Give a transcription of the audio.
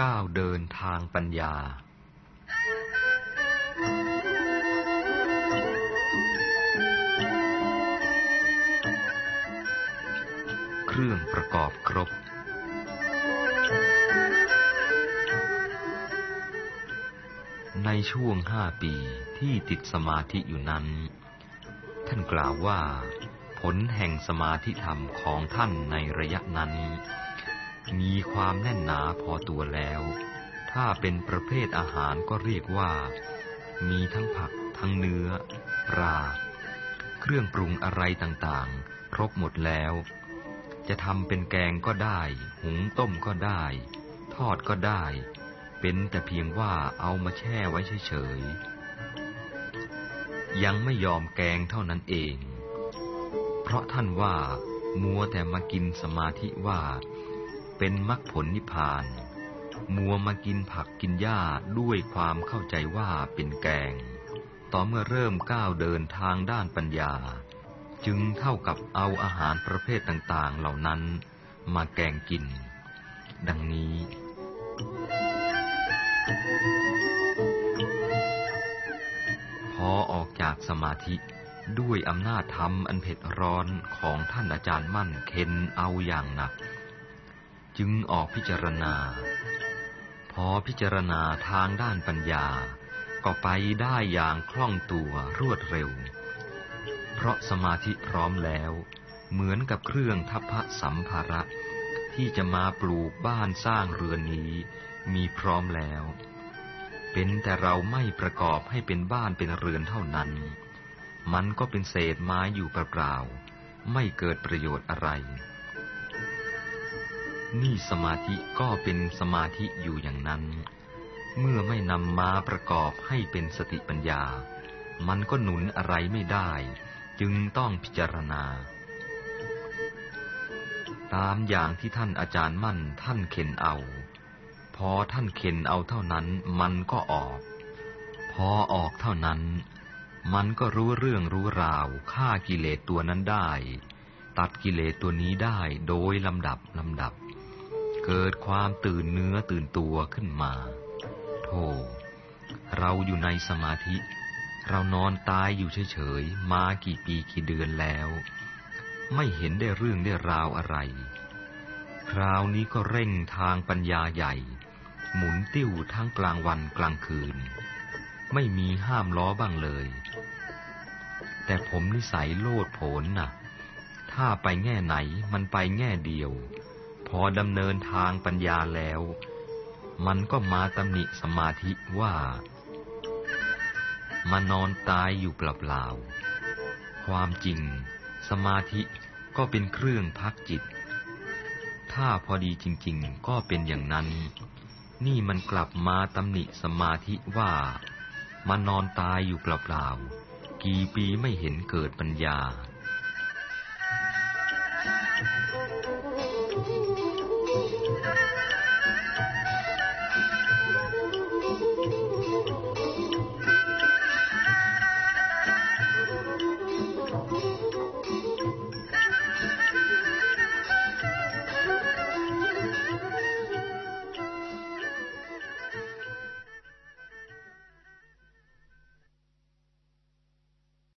ก้าวเดินทางปัญญา เครื่องประกอบครบ ในช่วงห้าปีที่ติดสมาธิอยู่นั้น ท่านกล่าวว่า ผลแห่งสมาธิธรรมของท่านในระยะนั้น มีความแน่นหนาพอตัวแล้ว ถ้าเป็นประเภทอาหารก็เรียกว่า มีทั้งผัก ทั้งเนื้อ ปลา เครื่องปรุงอะไรต่างๆ ครบหมดแล้ว จะทำเป็นแกงก็ได้ หุงต้มก็ได้ ทอดก็ได้ เป็นแต่เพียงว่าเอามาแช่ไว้เฉยๆ ยังไม่ยอมแกงเท่านั้นเอง เพราะท่านว่ามัวแต่มากินสมาธิว่า เป็นมรรคผลนิพพาน มัวมากินผักกินหญ้าด้วยความเข้าใจว่าเป็นแกง ต่อเมื่อเริ่มก้าวเดินทางด้านปัญญา จึงเท่ากับเอาอาหารประเภทต่างๆเหล่านั้นมาแกงกิน ดังนี้ พอออกจากสมาธิด้วยอำนาจธรรมอันเผ็ดร้อนของท่านอาจารย์มั่นเค้นเอาอย่างหนัก จึงออกพิจารณา พอพิจารณาทางด้านปัญญา ก็ไปได้อย่างคล่องตัวรวดเร็ว เพราะสมาธิพร้อมแล้ว เหมือนกับเครื่องทัพพะสัมภาระ ที่จะมาปลูกบ้านสร้างเรือนนี้มีพร้อมแล้ว เป็นแต่เราไม่ประกอบให้เป็นบ้านเป็นเรือนเท่านั้น มันก็เป็นเศษไม้อยู่เปล่าๆไม่เกิดประโยชน์อะไร นี่สมาธิก็เป็นสมาธิอยู่อย่างนั้น เมื่อไม่นำมาประกอบให้เป็นสติปัญญา มันก็หนุนอะไรไม่ได้ จึงต้องพิจารณา ตามอย่างที่ท่านอาจารย์มั่นท่านเข็นเอา พอท่านเข็นเอาเท่านั้นมันก็ออก พอออกเท่านั้น มันก็รู้เรื่องรู้ราวฆ่ากิเลสตัวนั้นได้ ตัดกิเลสตัวนี้ได้โดยลำดับลำดับ เกิดความตื่นเนื้อตื่นตัวขึ้นมาโธ่เราอยู่ในสมาธิ เรานอนตายอยู่เฉยๆ มากี่ปีกี่เดือนแล้ว ไม่เห็นได้เรื่องได้ราวอะไร คราวนี้ก็เร่งทางปัญญาใหญ่ หมุนติ้วทั้งกลางวันกลางคืน ไม่มีห้ามล้อบ้างเลย แต่ผมนิสัยโลดโผนนะ่ะ ถ้าไปแง่ไหนมันไปแง่เดียว พอดำเนินทางปัญญาแล้ว มันก็มาตำหนิสมาธิว่ามานอนตายอยู่เปล่าๆ ความจริง สมาธิก็เป็นเครื่องพักจิต ถ้าพอดีจริง ๆ ก็เป็นอย่างนั้น นี่มันกลับมาตำหนิสมาธิว่ามานอนตายอยู่เปล่าๆ กี่ปีไม่เห็นเกิดปัญญา